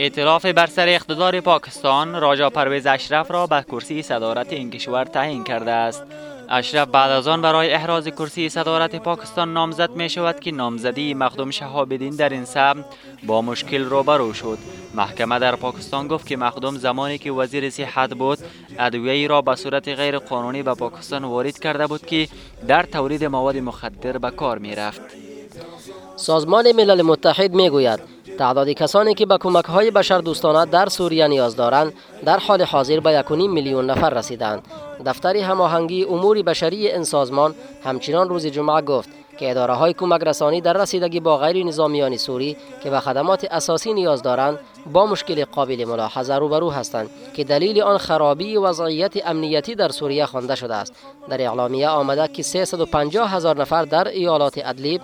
اعتراف بر سر اقتدار پاکستان راجا پرویز اشرف را به کرسی صدارت این کشور تعیین کرده است. اشرف بعد از آن برای احراز کرسی صدارت پاکستان نامزد می شود که نامزدی مخدوم شهابدین در این سمت با مشکل روبرو شد. محکمه در پاکستان گفت که مخدوم زمانی که وزیر صحت بود ادویه را به صورت غیر قانونی به پاکستان وارد کرده بود که در تولید مواد مخدر به کار می رفت سازمان ملل متحد می گوید تعداد کسانی که به کمک های بشر دوستانه در سوریه نیاز دارند در حال حاضر به 1.5 میلیون نفر رسیدند. دفتر هماهنگی امور بشری این سازمان همچنان روز جمعه گفت که اداره های کمک رسانی در رسیدگی با غیر نظامیان سوری که به خدمات اساسی نیاز دارند با مشکل قابل ملاحظه روبرو هستند که دلیل آن خرابی وضعیت امنیتی در سوریه خوانده شده است. در اعلامیه آمده که 350 هزار نفر در ایالات ادلیب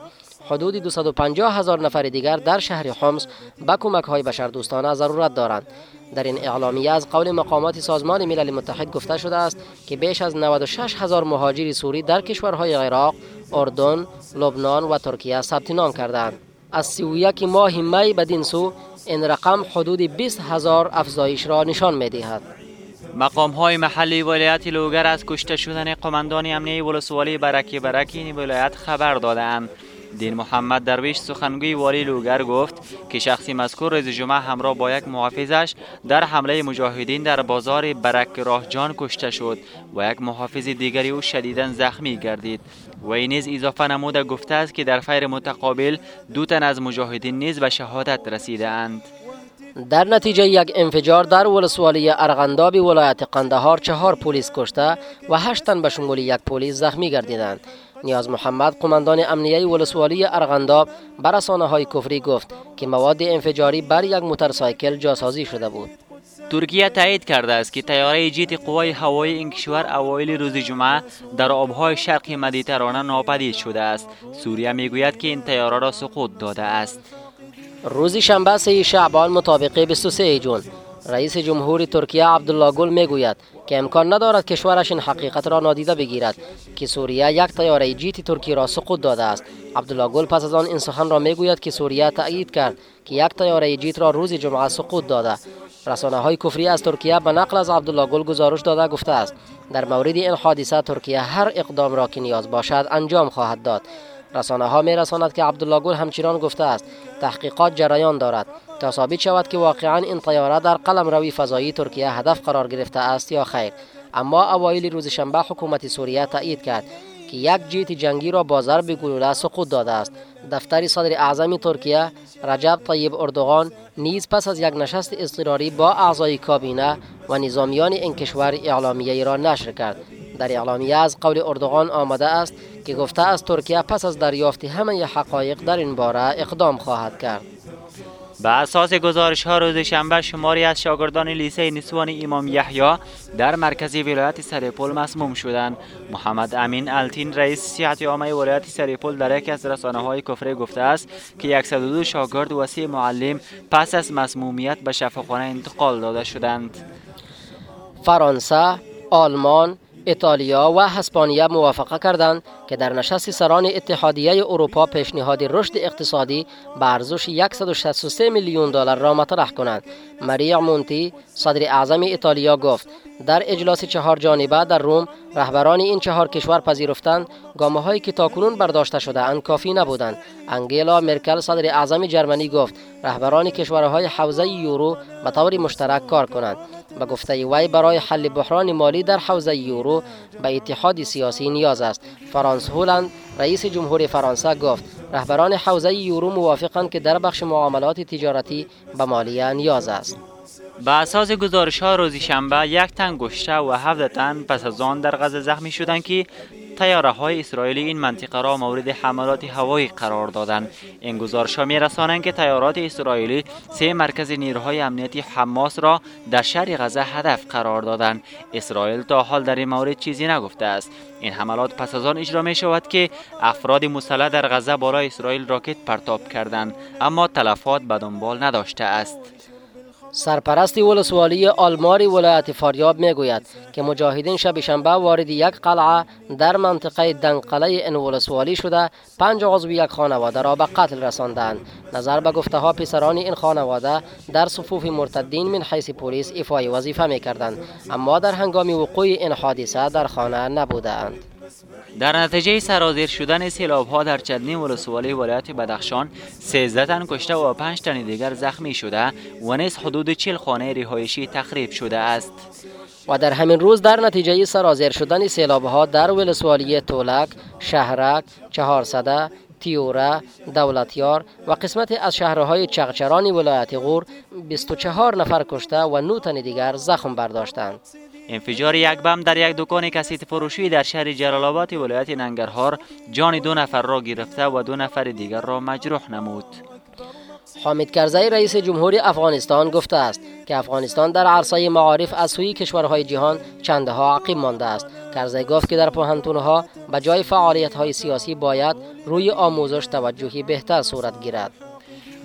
حدود 250 هزار نفر دیگر در شهر حمص به کمک های بشردوستانه ضرورت دارند در این اعلامیه از قول مقامات سازمان ملل متحد گفته شده است که بیش از 96 هزار مهاجر سوری در کشورهای عراق، اردن، لبنان و ترکیه ثبت نام کردند. از 31 ماه می بدین سو این رقم حدود 20 هزار افزایش را نشان می دهد. مقام های محلی ولایت لوگر از کشته شدن قماندان امنیه ولسوالی برکی برکی این ولایت خبر دادند. دین محمد درویش سخنگوی والی لوگر گفت که شخصی مذکور روز جمعه همراه با یک محافظش در حمله مجاهدین در بازار برک راهجان کشته شد و یک محافظ دیگری او شدیدا زخمی گردید. و این نیز اضافه نموده گفته است که در فیر متقابل دو تن از مجاهدین نیز به شهادت رسیده اند. در نتیجه یک انفجار در ولسوالی ارغنداب ولایت قندهار چهار پلیس کشته و هشت تن به شمول یک پلیس زخمی گردیدند. نیاز محمد قماندان امنیه ولسوالی ارغنداب بر رسانه های کفری گفت که مواد انفجاری بر یک موتورسایکل جاسازی شده بود. ترکیه تایید کرده است که طیاره جت قوای هوایی این کشور اوایل روز جمعه در آبهای شرقی مدیترانه ناپدید شده است. سوریه می‌گوید که این تیاره را سقوط داده است. روز شنبه سه شعبان مطابق 23 جون رئیس جمهور ترکیه عبدالله گل می‌گوید که امکان ندارد کشورش این حقیقت را نادیده بگیرد که سوریه یک تیاره جیت ترکی را سقوط داده است. عبدالله گل پس از آن این سخن را می‌گوید که سوریه تأیید کرد که یک تیاره جیت را روز جمعه سقوط داده. رسانه های کفری از ترکیه به نقل از عبدالله گل گزارش داده گفته است. در مورد این حادثه ترکیه هر اقدام را که نیاز باشد انجام خواهد داد. رسانه ها می رساند که عبدالله گل همچنان گفته است تحقیقات جریان دارد. تا ثابت شود که واقعا این طیاره در قلم روی فضایی ترکیه هدف قرار گرفته است یا خیر. اما اوایل روز شنبه حکومت سوریه تایید کرد که یک جیت جنگی را با ضرب گلوله سقوط داده است. دفتر صدر اعظم ترکیه رجب طیب اردوغان نیز پس از یک نشست اضطراری با اعضای کابینه و نظامیان این کشور اعلامیه را نشر کرد. در اعلامیه از قول اردوغان آمده است که گفته است ترکیه پس از دریافت همه حقایق در این باره اقدام خواهد کرد. به اساس گزارش ها روز شنبه شماری از شاگردان لیسه نسوان امام یحیی در مرکزی ولایت سریپول مسموم شدند. محمد امین التین رئیس صحت عامه ولایت سریپول در یکی از رسانه های کفره گفته است که 102 شاگرد و سی معلم پس از مسمومیت به شفاخانه انتقال داده شدند. فرانسه آلمان ایتالیا و اسپانیا موافقه کردند که در نشست سران اتحادیه اروپا پیشنهاد رشد اقتصادی به ارزش 163 میلیون دلار را مطرح کنند. ماریا مونتی صدر اعظم ایتالیا گفت در اجلاس چهار جانبه در روم رهبران این چهار کشور پذیرفتند گامه هایی که تاکنون برداشته شده اند کافی نبودند انگلا مرکل صدر اعظم جرمنی گفت رهبران کشورهای حوزه یورو به طور مشترک کار کنند به گفته وی برای حل بحران مالی در حوزه یورو به اتحاد سیاسی نیاز است فرانس هولند رئیس جمهور فرانسه گفت رهبران حوزه یورو موافقند که در بخش معاملات تجارتی به مالیه نیاز است به اساس گزارش ها روز شنبه یک تن گشته و هفت تن پس از آن در غزه زخمی شدند که تیاره های اسرائیلی این منطقه را مورد حملات هوایی قرار دادند. این گزارش ها می رسانند که تیارات اسرائیلی سه مرکز نیروهای امنیتی حماس را در شهر غزه هدف قرار دادند. اسرائیل تا حال در این مورد چیزی نگفته است. این حملات پس از آن اجرا می شود که افراد مسلح در غزه بالای اسرائیل راکت پرتاب کردند اما تلفات به دنبال نداشته است. سرپرست ولسوالی آلماری ولایت فاریاب می‌گوید که مجاهدین شب شنبه وارد یک قلعه در منطقه دنقله این ولسوالی شده پنج عضو یک خانواده را به قتل رساندند. نظر به گفته ها پسران این خانواده در صفوف مرتدین من حیث پلیس ایفای وظیفه می‌کردند اما در هنگام وقوع این حادثه در خانه نبودند در نتیجه سرازیر شدن سیلاب ها در چندین ولسوالی ولایت بدخشان 13 تن کشته و 5 تن دیگر زخمی شده و نیز حدود 40 خانه رهایشی تخریب شده است و در همین روز در نتیجه سرازیر شدن سیلاب ها در ولسوالی تولک، شهرک، چهارصده، تیوره، دولتیار و قسمت از شهرهای چغچران ولایت غور 24 نفر کشته و 9 تن دیگر زخم برداشتند. انفجار یک بم در یک دکان کسیت فروشی در شهر جلال آباد ولایت ننگرهار جان دو نفر را گرفته و دو نفر دیگر را مجروح نمود. حامد کرزی رئیس جمهور افغانستان گفته است که افغانستان در عرصه معارف از سوی کشورهای جهان چندها عقیب مانده است کرزی گفت که در پوهنتونها به جای فعالیت های سیاسی باید روی آموزش توجهی بهتر صورت گیرد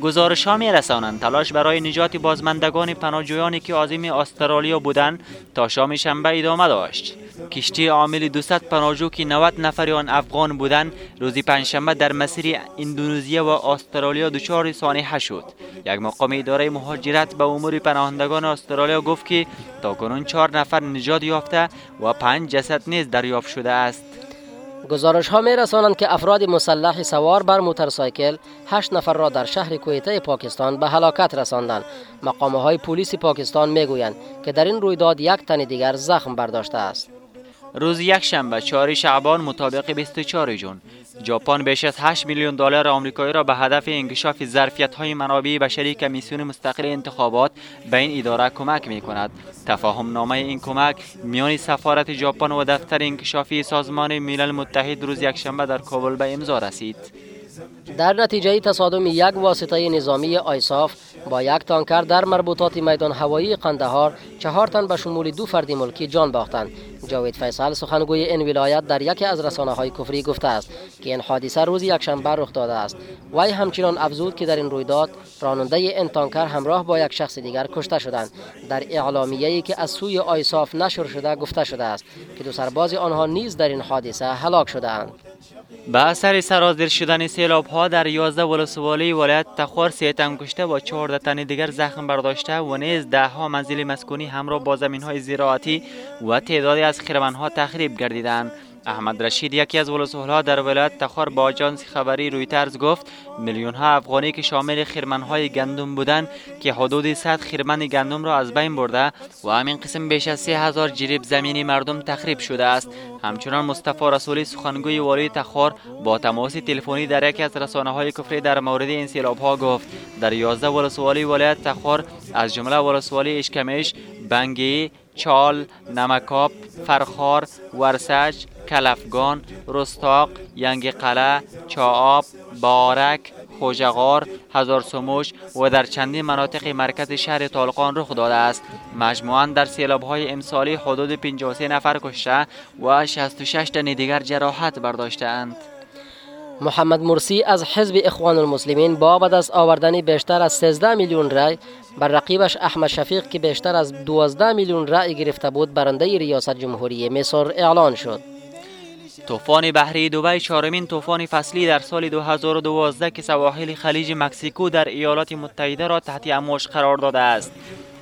گزارش ها می رسانند تلاش برای نجات بازماندگان پناهجویانی که عازم استرالیا بودند تا شام شنبه ادامه داشت. کشتی عامل 200 پناهجو که 90 نفر آن افغان بودند روز پنجشنبه در مسیر اندونزیا و استرالیا دچار سانحه شد. یک مقام اداره مهاجرت به امور پناهندگان استرالیا گفت که تاکنون چهار نفر نجات یافته و پنج جسد نیز دریافت شده است. گزارش ها می رسانند که افراد مسلح سوار بر موتورسایکل هشت نفر را در شهر کویته پاکستان به هلاکت رساندند. مقامه های پلیس پاکستان می گویند که در این رویداد یک تن دیگر زخم برداشته است. روز یک شنبه 4 شعبان مطابق 24 جون ژاپن بیش از 8 میلیون دلار آمریکایی را به هدف انکشاف ظرفیت های منابع بشری کمیسیون مستقل انتخابات به این اداره کمک می کند تفاهم نامه این کمک میان سفارت ژاپن و دفتر انکشافی سازمان ملل متحد روز یک شنبه در کابل به امضا رسید. در نتیجه تصادم یک واسطه نظامی آیساف با یک تانکر در مربوطات میدان هوایی قندهار چهار تن به شمول دو فرد ملکی جان باختند. جاوید فیصل سخنگوی این ولایت در یکی از رسانه های کفری گفته است که این حادثه روز یکشنبه رخ داده است. وی همچنان افزود که در این رویداد راننده این تانکر همراه با یک شخص دیگر کشته شدند. در اعلامیه‌ای که از سوی آیساف نشر شده گفته شده است که دو سرباز آنها نیز در این حادثه هلاک شدهاند. به اثر سرازیر شدن سیلاب ها در 11 ولسوالی ولایت تخار سه تن کشته و 14 تن دیگر زخم برداشته و نیز ده ها منزل مسکونی همراه با زمین های زراعتی و تعدادی از ها تخریب گردیدند. احمد رشید یکی از ولسوالیها در ولایت تخار با آژانس خبری رویترز گفت میلیون ها افغانی که شامل خیرمن های گندم بودند که حدود 100 خیرمن گندم را از بین برده و همین قسم بیش از 3000 جریب زمینی مردم تخریب شده است. همچنان مصطفی رسولی سخنگوی والی تخار با تماس تلفنی در یکی از رسانه های کفری در مورد این سیلاب ها گفت. در 11 ولسوالی ولایت تخار از جمله ولسوالی اشکمش بنگی چال، نمکاب، فرخار، ورسج، کلفگان، رستاق، ینگ قلعه، چااب، بارک، خوجغار، هزار سموش و در چندین مناطق مرکز شهر طالقان رخ داده است. مجموعاً در سیلاب های امسالی حدود 53 نفر کشته و 66 تن دیگر جراحت برداشتند. محمد مرسی از حزب اخوان المسلمین با به دست آوردن بیشتر از 13 میلیون رای بر رقیبش احمد شفیق که بیشتر از 12 میلیون رای گرفته بود برنده ریاست جمهوری مصر اعلان شد. طوفان بحری دوبای چهارمین طوفان فصلی در سال 2012 که سواحل خلیج مکسیکو در ایالات متحده را تحت امواج قرار داده است.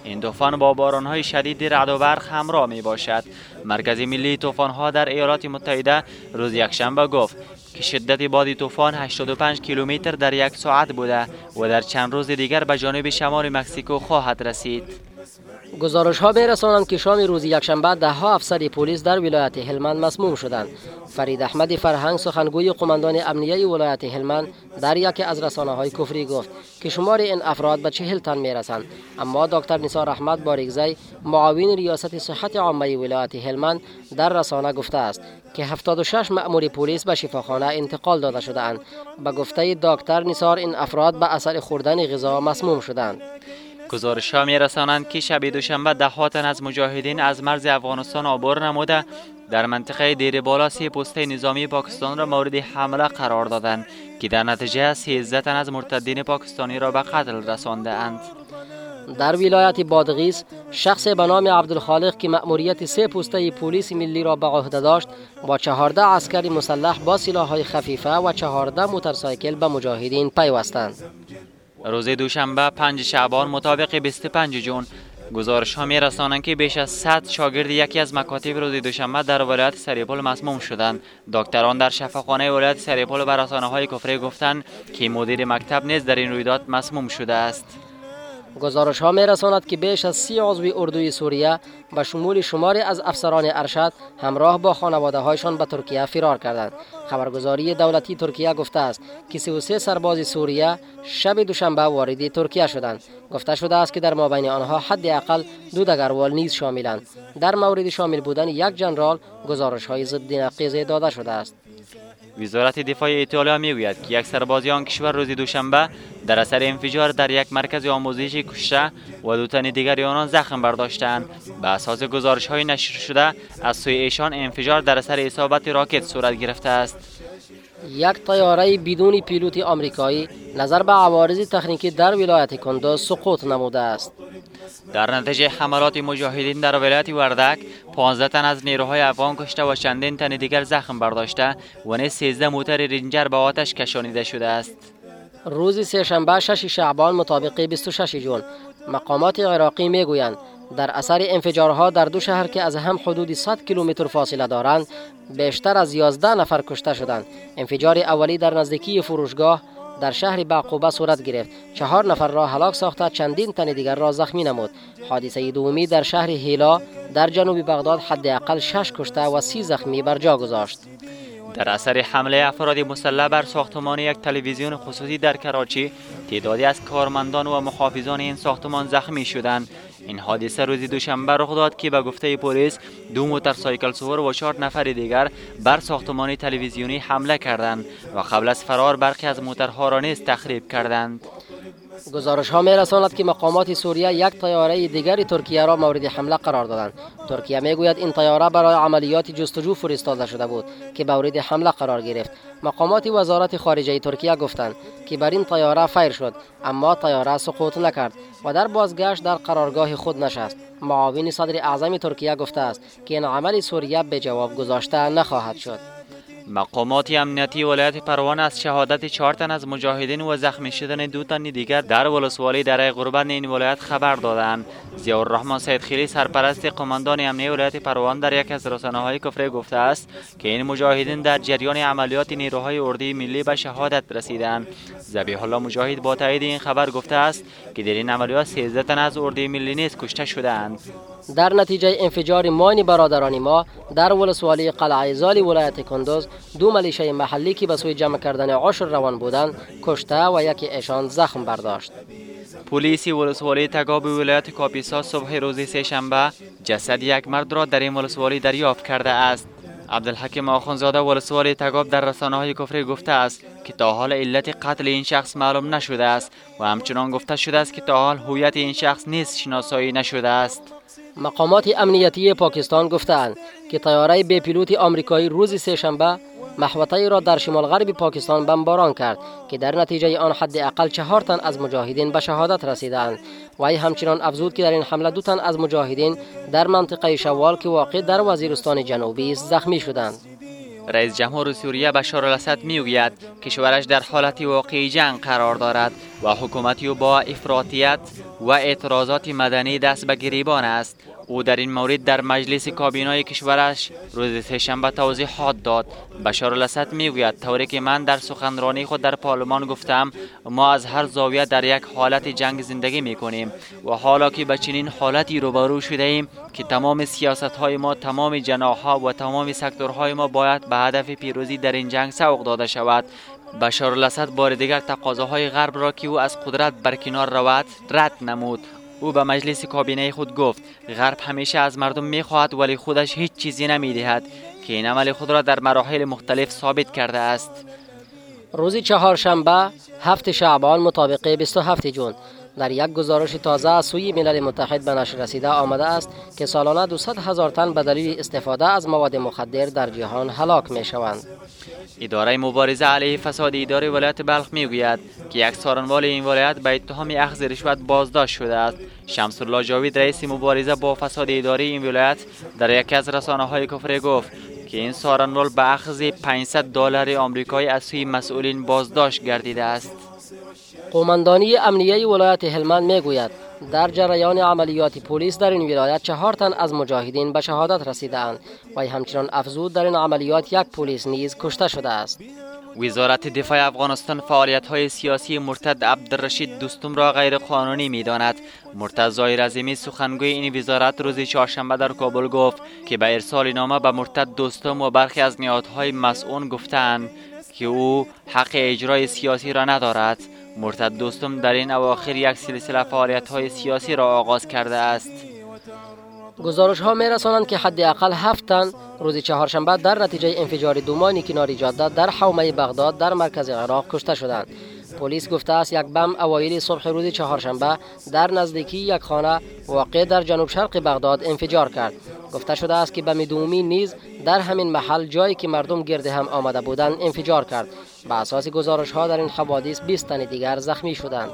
این طوفان با بارانهای شدید رعد و برق همراه می باشد مرکز ملی طوفانها در ایالات متحده روز یکشنبه گفت که شدت باد طوفان 85 کیلومتر در یک ساعت بوده و در چند روز دیگر به جانب شمال مکسیکو خواهد رسید. گزارش ها میرسانند که شام روز یکشنبه ده ها افسر پلیس در ولایت هلمند مسموم شدند. فرید احمد فرهنگ سخنگوی قماندان امنیه ولایت هلمند در یکی از رسانه های کفری گفت که شمار این افراد به چهل تن می‌رسند. اما دکتر نثار احمد باریگزی معاون ریاست صحت عامه ولایت هلمند در رسانه گفته است که 76 مأمور پلیس به شفاخانه انتقال داده شدهاند. به گفته دکتر نثار این افراد به اثر خوردن غذا مسموم شدند گزارش ها می رسانند که شب دوشنبه ده تن از مجاهدین از مرز افغانستان عبور نموده در منطقه دیر بالا سی پسته نظامی پاکستان را مورد حمله قرار دادند که در نتیجه 13 تن از مرتدین پاکستانی را به قتل رسانده اند. در ولایت بادغیس شخص به نام عبدالخالق که مأموریت سه پوسته پلیس ملی را به عهده داشت با چهارده عسکر مسلح با سلاح‌های خفیفه و چهارده موتورسایکل به مجاهدین پیوستند. روز دوشنبه 5 شعبان مطابق 25 جون گزارش ها می رسانند که بیش از 100 شاگرد یکی از مکاتب روز دوشنبه در ولایت سریپول مسموم شدند. دکتران در شفاخانه ولایت سریپول بر رسانه های کفری گفتند که مدیر مکتب نیز در این رویداد مسموم شده است. گزارش ها می رساند که بیش از سی عضو اردوی سوریه به شمول شماری از افسران ارشد همراه با خانواده هایشان به ترکیه فرار کردند. خبرگزاری دولتی ترکیه گفته است که 33 سرباز سوریه شب دوشنبه وارد ترکیه شدند. گفته شده است که در مابین آنها حداقل دو دگروال نیز شاملند. در مورد شامل بودن یک جنرال گزارش های ضد نقیض داده شده است. وزارت دفاع ایتالیا می‌گوید که یک سربازی آن کشور روز دوشنبه در اثر انفجار در یک مرکز آموزشی کشته و دو تن دیگر آنان زخم برداشتند. به اساس گزارش های نشر شده از سوی ایشان انفجار در اثر اصابت راکت صورت گرفته است. یک طیاره بدون پیلوت آمریکایی نظر به عوارض تکنیکی در ولایت کندوز سقوط نموده است. در نتیجه حملات مجاهدین در ولایت وردک 15 تن از نیروهای افغان کشته و چندین تن دیگر زخم برداشته و نیز 13 موتر رنجر به آتش کشانیده شده است. روز سهشنبه 6 شعبان مطابق 26 جون مقامات عراقی می‌گویند در اثر انفجارها در دو شهر که از هم حدود 100 کیلومتر فاصله دارند بیشتر از 11 نفر کشته شدند. انفجار اولی در نزدیکی فروشگاه در شهر بعقوبه صورت گرفت. چهار نفر را هلاک ساخته چندین تن دیگر را زخمی نمود. حادثه دومی در شهر هیلا در جنوب بغداد حداقل شش کشته و سی زخمی بر جا گذاشت. در اثر حمله افراد مسلح بر ساختمان یک تلویزیون خصوصی در کراچی تعدادی از کارمندان و محافظان این ساختمان زخمی شدند. این حادثه روز دوشنبه رخ داد که به گفته پلیس دو موتورسایکل سوار و چهار نفر دیگر بر ساختمان تلویزیونی حمله کردند و قبل از فرار برخی از موترها را نیز تخریب کردند. گزارش ها می رساند که مقامات سوریه یک طیاره دیگر ترکیه را مورد حمله قرار دادند. ترکیه می گوید این طیاره برای عملیات جستجو فرستاده شده بود که مورد حمله قرار گرفت. مقامات وزارت خارجه ترکیه گفتند که بر این طیاره فیر شد اما طیاره سقوط نکرد و در بازگشت در قرارگاه خود نشست. معاون صدر اعظم ترکیه گفته است که این عمل سوریه به جواب گذاشته نخواهد شد. مقامات امنیتی ولایت پروان از شهادت چهار تن از مجاهدین و زخمی شدن دو تن دیگر در ولسوالی دره غربت این ولایت خبر دادند ضیاء الرحمن سیدخیلی سرپرست قماندان امنیتی ولایت پروان در یک از رسانه های کفری گفته است که این مجاهدین در جریان عملیات نیروهای اردوی ملی به شهادت رسیدند ذبیح الله مجاهد با تایید این خبر گفته است که در این عملیات 13 تن از اردوی ملی نیز کشته شدند در نتیجه انفجار ماین برادران ما در ولسوالی قلعه زالی ولایت کندوز دو ملیشه محلی که به سوی جمع کردن عشر روان بودند کشته و یکی ایشان زخم برداشت. پلیس ولسوالی تگاب ولایت کاپیسا صبح روز سهشنبه جسد یک مرد را در این ولسوالی دریافت کرده است. عبدالحکیم آخونزاده ولسوالی تگاب در رسانه های کفری گفته است که تا حال علت قتل این شخص معلوم نشده است و همچنان گفته شده است که تا حال هویت این شخص نیز شناسایی نشده است. مقامات امنیتی پاکستان گفتند که طیاره بی پیلوت آمریکایی روز سهشنبه محوطه را در شمال غرب پاکستان بمباران کرد که در نتیجه آن حداقل چهار تن از مجاهدین به شهادت رسیدند. وی همچنان افزود که در این حمله دو تن از مجاهدین در منطقه شوال که واقع در وزیرستان جنوبی زخمی شدند. رئیس جمهور سوریه بشار الاسد می‌گوید کشورش در حالت واقعی جنگ قرار دارد و حکومتی با افراطیت و اعتراضات مدنی دست به گریبان است. او در این مورد در مجلس کابینای کشورش روز سهشنبه توضیحات داد. بشار الاسد می‌گوید طوری که من در سخنرانی خود در پارلمان گفتم ما از هر زاویه در یک حالت جنگ زندگی می کنیم و حالا که به چنین حالتی روبرو شده ایم که تمام سیاست های ما تمام جناح و تمام سکتورهای ما باید به هدف پیروزی در این جنگ سوق داده شود. بشار الاسد بار دیگر تقاضاهای غرب را که او از قدرت برکنار رود رد نمود. او به مجلس کابینه خود گفت غرب همیشه از مردم می‌خواهد ولی خودش هیچ چیزی نمی‌دهد که این عمل خود را در مراحل مختلف ثابت کرده است. روز چهارشنبه هفت شعبان مطابق 27 جون. در یک گزارش تازه از سوی ملل متحد به نشر رسیده آمده است که سالانه 200 هزار تن به دلیل استفاده از مواد مخدر در جهان هلاک می شوند. اداره مبارزه علیه فساد اداره ولایت بلخ می‌گوید که یک سارنوال این ولایت به اتهام اخذ رشوت بازداشت شده است شمس الله جاوید رئیس مبارزه با فساد اداره این ولایت در یکی از رسانه های کفری گفت که این سارنوال به اخذ 500 دلار آمریکایی از سوی مسئولین بازداشت گردیده است قوماندانی امنیه ولایت هلمند می‌گوید در جریان عملیات پلیس در این ولایت چهار تن از مجاهدین به شهادت رسیدند و همچنان افزود در این عملیات یک پلیس نیز کشته شده است وزارت دفاع افغانستان فعالیت های سیاسی مرتد عبدالرشید دوستم را غیر قانونی می داند. مرتضای رزیمی سخنگوی این وزارت روز چهارشنبه در کابل گفت که به ارسال نامه به مرتد دوستم و برخی از نهادهای مسئول گفتند که او حق اجرای سیاسی را ندارد مرتد دوستم در این اواخر یک سلسله فعالیت های سیاسی را آغاز کرده است. گزارش ها می رسانند که حداقل هفت تن روز چهارشنبه در نتیجه انفجار دومانی کنار جاده در حومه بغداد در مرکز عراق کشته شدند. پلیس گفته است یک بم اوایل صبح روز چهارشنبه در نزدیکی یک خانه واقع در جنوب شرق بغداد انفجار کرد. گفته شده است که بم دومی نیز در همین محل جایی که مردم گرد هم آمده بودند انفجار کرد. به اساس گزارش ها در این حوادث 20 تن دیگر زخمی شدند.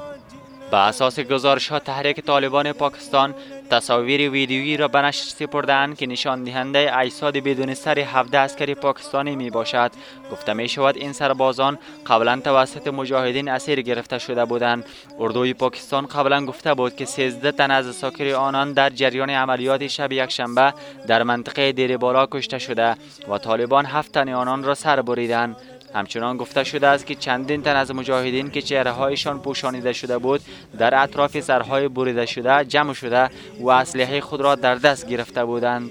به اساس گزارش ها تحریک طالبان پاکستان تصاویر ویدیویی را به نشر سپردند که نشان دهنده اجساد بدون سر 17 اسکری پاکستانی می باشد گفته می شود این سربازان قبلا توسط مجاهدین اسیر گرفته شده بودند. اردوی پاکستان قبلا گفته بود که 13 تن از ساکر آنان در جریان عملیات شب یکشنبه در منطقه دیر بالا کشته شده و طالبان هفت تن آنان را سر بریدند. همچنان گفته شده است که چندین تن از مجاهدین که چهره هایشان پوشانیده شده بود در اطراف سرهای بریده شده جمع شده و اسلحه خود را در دست گرفته بودند.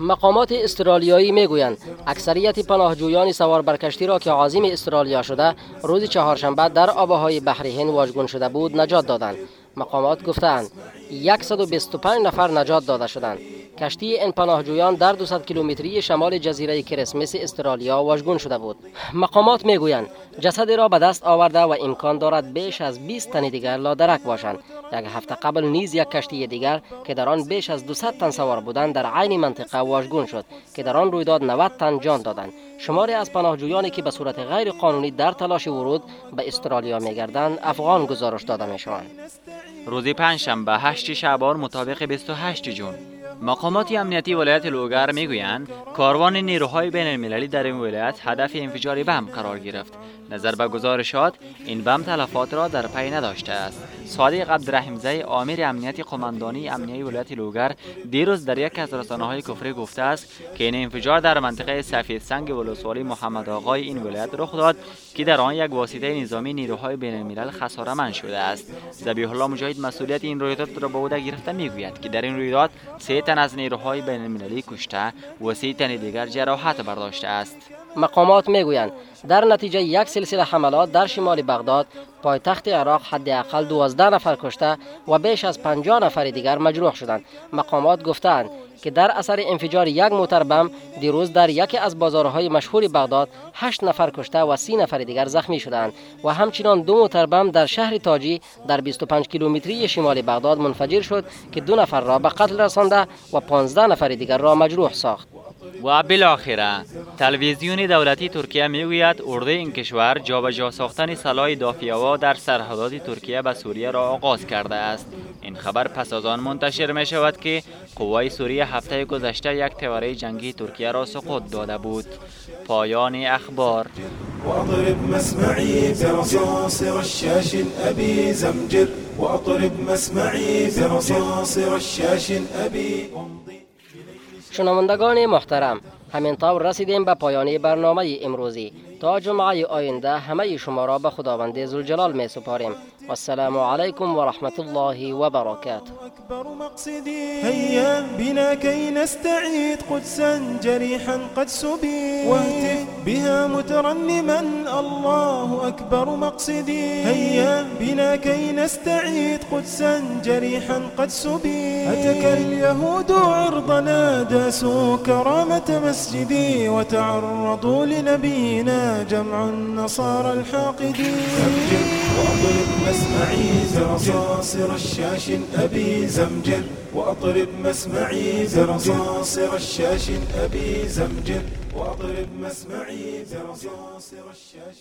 مقامات استرالیایی می‌گویند اکثریت پناهجویان سوار بر کشتی را که عازم استرالیا شده روز چهارشنبه در آبهای بحر هند واژگون شده بود نجات دادند. مقامات گفتند 125 نفر نجات داده شدند. کشتی این پناهجویان در 200 کیلومتری شمال جزیره کریسمس استرالیا واژگون شده بود. مقامات می‌گویند جسدی را به دست آورده و امکان دارد بیش از 20 تن دیگر لادرک باشند. یک هفته قبل نیز یک کشتی دیگر که در آن بیش از 200 تن سوار بودند در عین منطقه واژگون شد که در آن رویداد 90 تن جان دادند. شماری از پناهجویانی که به صورت غیر قانونی در تلاش ورود به استرالیا میگردند افغان گزارش داده می‌شوند. روز پنجشنبه 8 شعبان مطابق 28 جون. مقامات امنیتی ولایت لوگر می‌گویند کاروان نیروهای بین المللی در این ولایت هدف انفجار بم قرار گرفت. نظر به گزارشات این بم تلفات را در پی نداشته است. صادق عبدالرحیم آمیر امنیتی قماندانی امنیتی ولایت لوگر دیروز در یک از رسانه های کفری گفته است که این انفجار در منطقه سفید سنگ ولسوالی محمد آقای این ولایت رخ داد که در آن یک واسطه نظامی نیروهای بین الملل خسارمند شده است. ذبیح الله مجاهد مسئولیت این رویداد را به عهده گرفته می‌گوید که در این رویداد سه تن از نیروهای بین المللی کشته و سه تن دیگر جراحت برداشته است. مقامات می‌گویند. در نتیجه یک سلسله حملات در شمال بغداد پایتخت عراق حداقل 12 نفر کشته و بیش از 50 نفر دیگر مجروح شدند. مقامات گفتند که در اثر انفجار یک موتر بم دیروز در یکی از بازارهای مشهور بغداد 8 نفر کشته و 30 نفر دیگر زخمی شدند و همچنان دو موتر بم در شهر تاجی در 25 کیلومتری شمال بغداد منفجر شد که دو نفر را به قتل رسانده و 15 نفر دیگر را مجروح ساخت. و بالاخره تلویزیون دولتی ترکیه می‌گوید ارده این کشور جابجا ساختن سلاح دافیاوا در سرحدات ترکیه به سوریه را آغاز کرده است. این خبر پس از آن منتشر می شود که قوای سوریه هفته گذشته یک تیوره جنگی ترکیه را سقوط داده بود. پایان اخبار. واضرب مسمعي برصاص رشاش أبي زمجر واضرب مسمعي برصاص رشاش أبي شنوندگان محترم همین طور رسیدیم به پایان برنامه امروزی. تا جمعه آینده همه شما را به خداوند زلجلال می سپاریم. والسلام عليكم ورحمة الله وبركاته. أكبر مقصدي. هيا بنا كي نستعيد قدسا جريحا قد سبي. واهتف بها مترنما. الله أكبر مقصدي. هيا بنا كي نستعيد قدسا جريحا قد سبي. أتك اليهود عرضنا داسوا كرامة مسجدي. وتعرضوا لنبينا جمع النصارى الحاقدين مسمعي زر صاصر الشاش أبي زمجر وأطرب مسمعي زر صاصر الشاش أبي زمجر وأطرب مسمعي زر صاصر الشاش